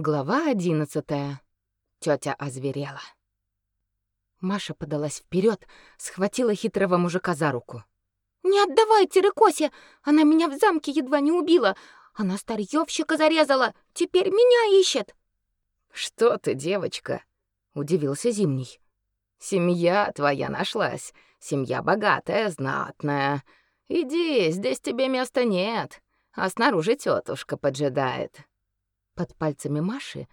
Глава одиннадцатая. Тётя озверела. Маша подалась вперед, схватила хитрого мужика за руку. «Не отдавайте Рыкосе! Она меня в замке едва не убила! Она старьёвщика зарезала! Теперь меня ищет!» «Что ты, девочка?» — удивился Зимний. «Семья твоя нашлась. Семья богатая, знатная. Иди, здесь тебе места нет, а снаружи тетушка поджидает». Под пальцами Маши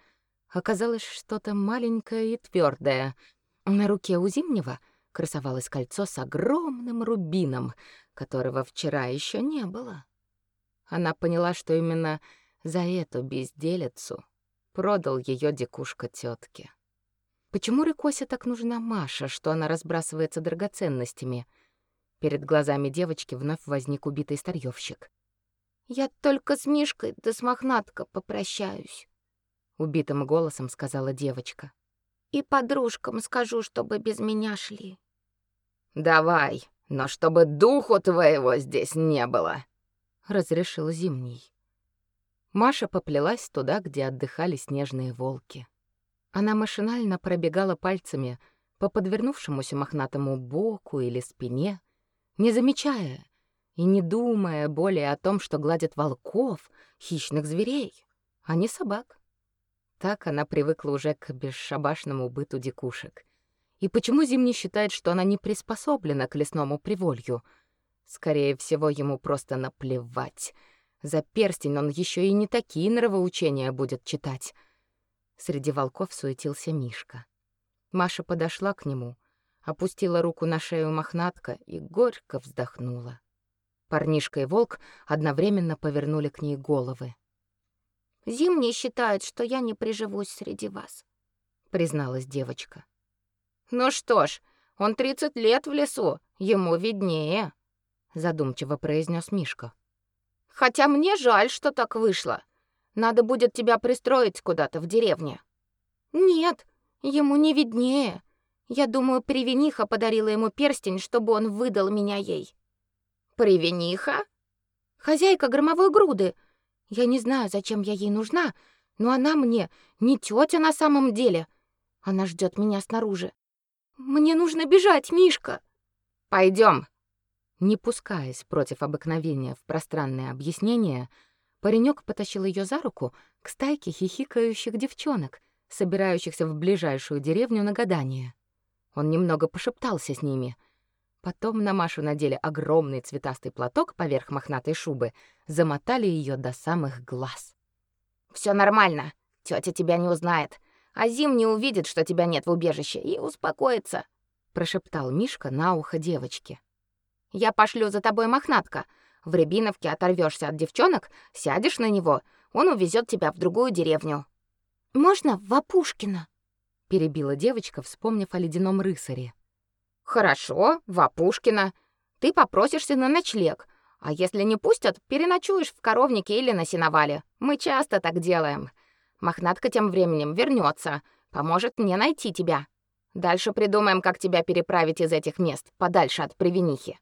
оказалось что-то маленькое и твердое. На руке у Зимнего красовалось кольцо с огромным рубином, которого вчера еще не было. Она поняла, что именно за эту безделицу продал ее дикушка тетке. Почему Рыкосе так нужна Маша, что она разбрасывается драгоценностями? Перед глазами девочки вновь возник убитый старьёвщик. Я только с Мишкой да с Мохнаткой попрощаюсь, убитым голосом сказала девочка. И подружкам скажу, чтобы без меня шли. Давай, но чтобы духу твоего здесь не было, разрешил Зимний. Маша поплелась туда, где отдыхали снежные волки. Она машинально пробегала пальцами по подвернувшемуся мохнатому боку или спине, не замечая, и не думая более о том, что гладит волков, хищных зверей, а не собак. Так она привыкла уже к бесшабашному быту дикушек. И почему Зимний считает, что она не приспособлена к лесному приволью? Скорее всего, ему просто наплевать. За перстень он еще и не такие нравоучения будет читать. Среди волков суетился Мишка. Маша подошла к нему, опустила руку на шею мохнатка и горько вздохнула. Парнишка и волк одновременно повернули к ней головы. «Зимний считает, что я не приживусь среди вас», — призналась девочка. «Ну что ж, он тридцать лет в лесу, ему виднее», — задумчиво произнес Мишка. «Хотя мне жаль, что так вышло. Надо будет тебя пристроить куда-то в деревне». «Нет, ему не виднее. Я думаю, Привениха подарила ему перстень, чтобы он выдал меня ей». Привениха? Хозяйка громовой груды. Я не знаю, зачем я ей нужна, но она мне не тетя на самом деле. Она ждет меня снаружи. Мне нужно бежать, Мишка. Пойдем. Не пускаясь против обыкновения в пространное объяснение, паренек потащил ее за руку к стайке хихикающих девчонок, собирающихся в ближайшую деревню на гадание. Он немного пошептался с ними, Потом на Машу надели огромный цветастый платок поверх мохнатой шубы, замотали ее до самых глаз. Все нормально, тетя тебя не узнает, а Зим не увидит, что тебя нет в убежище, и успокоится, прошептал Мишка на ухо девочке. Я пошлю за тобой мохнатка. В Рябиновке оторвешься от девчонок, сядешь на него, он увезет тебя в другую деревню. Можно в Апушкино? перебила девочка, вспомнив о ледяном рыцаре. Хорошо, в Апушкино. Ты попросишься на ночлег. А если не пустят, переночуешь в коровнике или на сеновале. Мы часто так делаем. Мохнатка тем временем вернется, поможет мне найти тебя. Дальше придумаем, как тебя переправить из этих мест, подальше от Привинихи.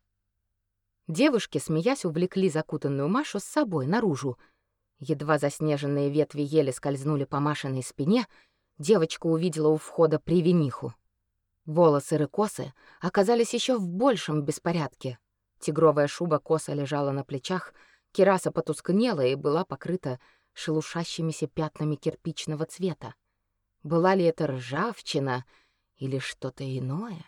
Девушки, смеясь, увлекли закутанную Машу с собой наружу. Едва заснеженные ветви еле скользнули по Машиной спине, девочка увидела у входа Привиниху. Волосы Рыкосы оказались еще в большем беспорядке. Тигровая шуба косо лежала на плечах, кираса потускнела и была покрыта шелушащимися пятнами кирпичного цвета. Была ли это ржавчина или что-то иное?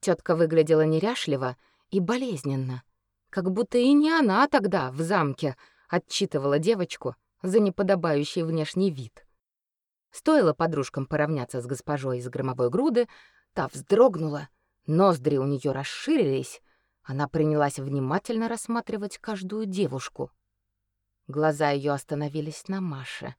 Тетка выглядела неряшливо и болезненно, как будто и не она тогда в замке отчитывала девочку за неподобающий внешний вид. Стоило подружкам поравняться с госпожой из громовой груды, та вздрогнула, ноздри у нее расширились, она принялась внимательно рассматривать каждую девушку. Глаза ее остановились на Маше.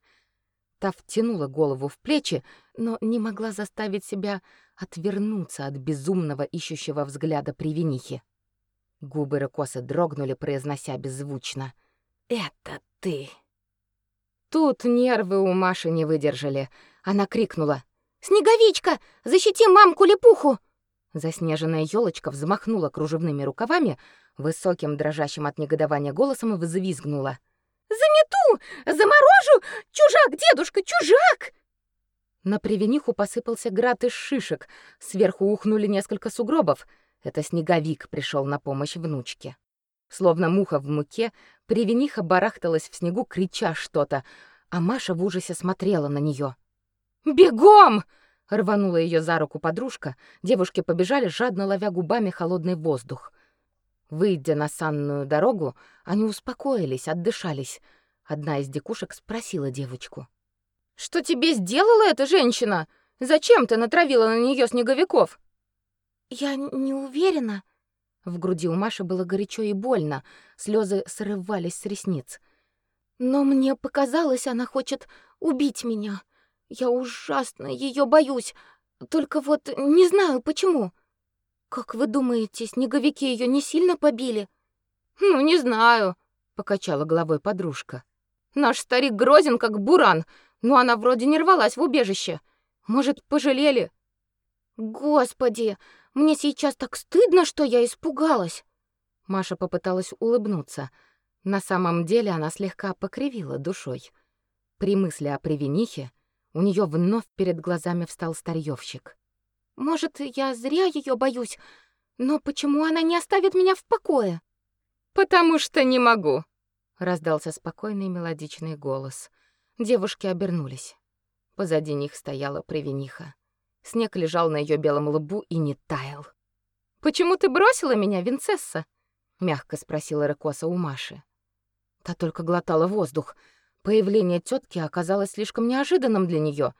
Та втянула голову в плечи, но не могла заставить себя отвернуться от безумного ищущего взгляда привинихи. Губы Рыкосы дрогнули, произнося беззвучно: "Это ты". Тут нервы у Маши не выдержали. Она крикнула: "Снеговичка, защити мамку-лепуху!" Заснеженная елочка взмахнула кружевными рукавами, высоким дрожащим от негодования голосом взвизгнула: "Замету, заморожу, чужа чужак, дедушка, чужак!» На привиниху посыпался град из шишек, сверху ухнули несколько сугробов. Это снеговик пришел на помощь внучке. Словно муха в муке, привиниха барахталась в снегу, крича что-то, а Маша в ужасе смотрела на нее. «Бегом!» — рванула ее за руку подружка. Девушки побежали, жадно ловя губами холодный воздух. Выйдя на санную дорогу, они успокоились, отдышались. Одна из дикушек спросила девочку. «Что тебе сделала эта женщина? Зачем ты натравила на нее снеговиков?» «Я не уверена». В груди у Маши было горячо и больно, слезы срывались с ресниц. «Но мне показалось, она хочет убить меня. Я ужасно ее боюсь, только вот не знаю почему». Как вы думаете, снеговики ее не сильно побили? Ну, не знаю, покачала головой подружка. Наш старик грозен как буран, но она вроде не рвалась в убежище. Может, пожалели? Господи, мне сейчас так стыдно, что я испугалась. Маша попыталась улыбнуться. На самом деле она слегка покривила душой. При мысли о привинихе у нее вновь перед глазами встал старьёвщик. Может, я зря ее боюсь, но почему она не оставит меня в покое? Потому что не могу, раздался спокойный мелодичный голос. Девушки обернулись. Позади них стояла Привениха. Снег лежал на ее белом лбу и не таял. Почему ты бросила меня, Винцесса? мягко спросила Рекоса у Маши. Та только глотала воздух. Появление тетки оказалось слишком неожиданным для нее.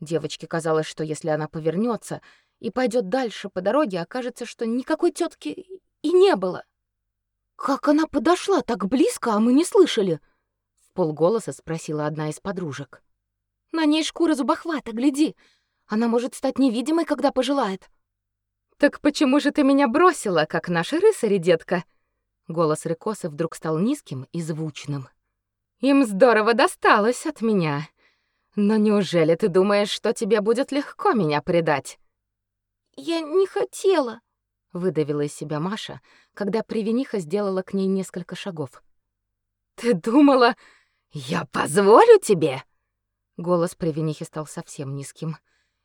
Девочке казалось, что если она повернется и пойдет дальше по дороге, окажется, что никакой тетки и не было. Как она подошла так близко, а мы не слышали? В полголоса спросила одна из подружек. На ней шкура зубохвата, гляди. Она может стать невидимой, когда пожелает. Так почему же ты меня бросила, как наши рыцари, детка? Голос Рыкосы вдруг стал низким и звучным. Им здорово досталось от меня. Но неужели ты думаешь, что тебе будет легко меня предать? Я не хотела, выдавила из себя Маша, когда Привениха сделала к ней несколько шагов. Ты думала, я позволю тебе? Голос Привенихи стал совсем низким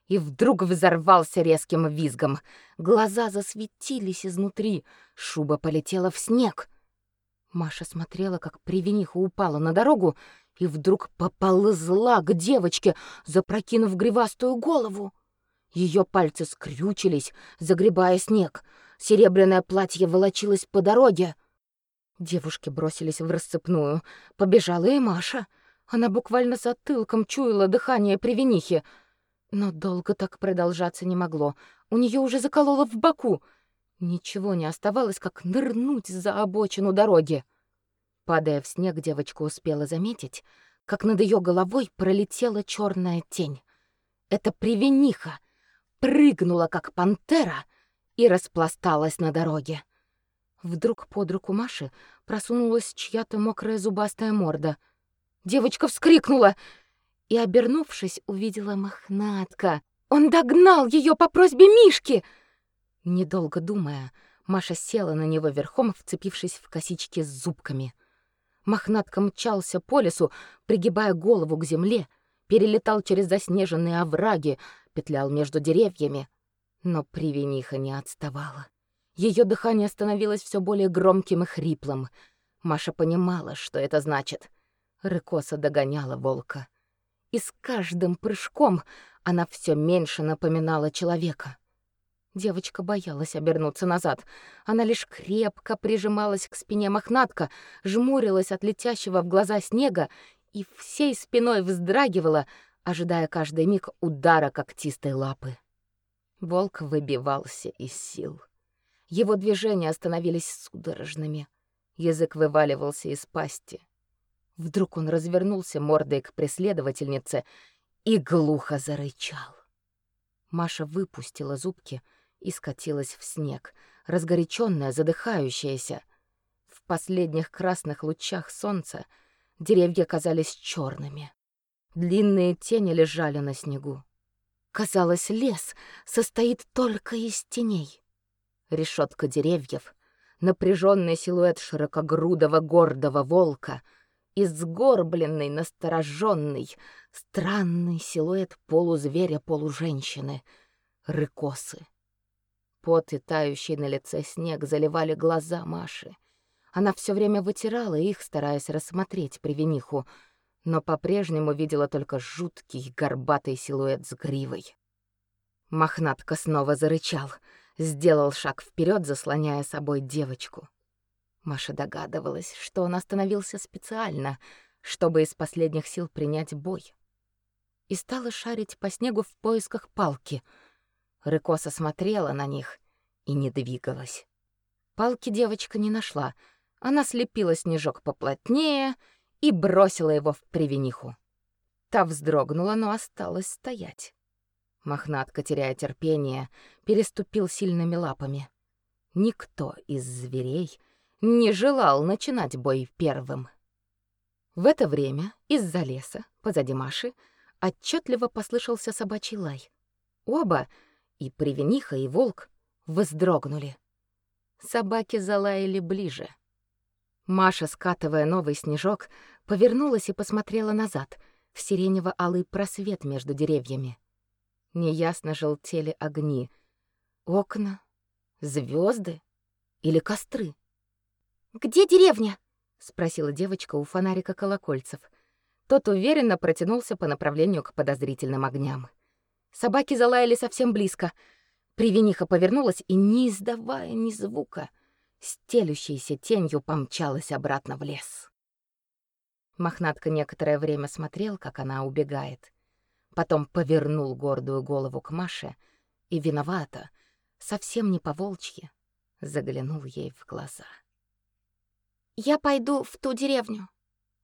и вдруг взорвался резким визгом. Глаза засветились изнутри, шуба полетела в снег. Маша смотрела, как Привениха упала на дорогу и вдруг поползла к девочке, запрокинув гривастую голову. Ее пальцы скрючились, загребая снег. Серебряное платье волочилось по дороге. Девушки бросились в расцепную. Побежала и Маша. Она буквально затылком чуяла дыхание привинихи. Но долго так продолжаться не могло. У нее уже закололо в боку. Ничего не оставалось, как нырнуть за обочину дороги. Падая в снег, девочка успела заметить, как над ее головой пролетела черная тень. Это привениха прыгнула, как пантера, и распласталась на дороге. Вдруг под руку Маши просунулась чья-то мокрая зубастая морда. Девочка вскрикнула и, обернувшись, увидела мохнатка. Он догнал ее по просьбе Мишки. Недолго думая, Маша села на него верхом, вцепившись в косички с зубками. Мохнатка мчался по лесу, пригибая голову к земле, перелетал через заснеженные овраги, петлял между деревьями. Но привениха не отставала. Ее дыхание становилось все более громким и хриплым. Маша понимала, что это значит. Рыкоса догоняла волка. И с каждым прыжком она все меньше напоминала человека. Девочка боялась обернуться назад. Она лишь крепко прижималась к спине мохнатка, жмурилась от летящего в глаза снега и всей спиной вздрагивала, ожидая каждый миг удара когтистой лапы. Волк выбивался из сил. Его движения становились судорожными. Язык вываливался из пасти. Вдруг он развернулся мордой к преследовательнице и глухо зарычал. Маша выпустила зубки — и скатилась в снег, разгоряченная, задыхающаяся. В последних красных лучах солнца деревья казались черными. Длинные тени лежали на снегу. Казалось, лес состоит только из теней. Решетка деревьев, напряженный силуэт широкогрудого гордого волка и сгорбленный, настороженный, странный силуэт полузверя-полуженщины, рыкосы. Пот и тающий на лице снег заливали глаза Маши. Она все время вытирала их, стараясь рассмотреть привиниху, но по-прежнему видела только жуткий горбатый силуэт с гривой. Мохнатка снова зарычал, сделал шаг вперед, заслоняя собой девочку. Маша догадывалась, что он остановился специально, чтобы из последних сил принять бой. И стала шарить по снегу в поисках палки. Рыкоса смотрела на них и не двигалась. Палки девочка не нашла. Она слепила снежок поплотнее и бросила его в привиниху. Та вздрогнула, но осталась стоять. Мохнатка, теряя терпение, переступил сильными лапами. Никто из зверей не желал начинать бой первым. В это время из-за леса, позади Маши, отчетливо послышался собачий лай. Оба, и Привениха, и Волк, вздрогнули. Собаки залаяли ближе. Маша, скатывая новый снежок, повернулась и посмотрела назад, в сиренево-алый просвет между деревьями. Неясно желтели огни. Окна, звезды или костры. «Где деревня?» — спросила девочка у фонарика колокольцев. Тот уверенно протянулся по направлению к подозрительным огням. Собаки залаяли совсем близко. Привениха повернулась и, не издавая ни звука, стелющейся тенью помчалась обратно в лес. Мохнатка некоторое время смотрел, как она убегает. Потом повернул гордую голову к Маше и виновато, совсем не по-волчьи, заглянул ей в глаза. Я пойду в ту деревню.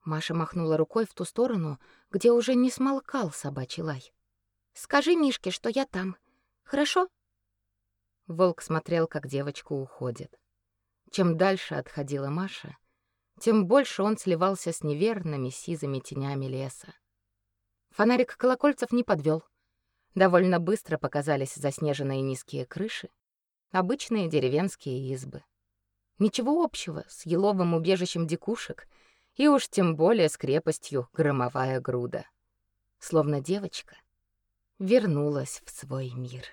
Маша махнула рукой в ту сторону, где уже не смолкал собачий лай. Скажи Мишке, что я там. Хорошо? Волк смотрел, как девочка уходит. Чем дальше отходила Маша, тем больше он сливался с неверными сизыми тенями леса. Фонарик колокольцев не подвел. Довольно быстро показались заснеженные низкие крыши, обычные деревенские избы. Ничего общего с еловым убежищем дикушек и уж тем более с крепостью Громовая груда. Словно девочка вернулась в свой мир.